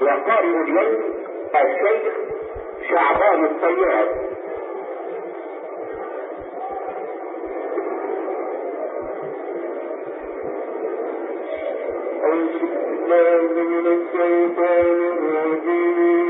وقارئ اليوم الشيخ شعبان الطيار. أعوذ بالله من الشيطان الرجيم.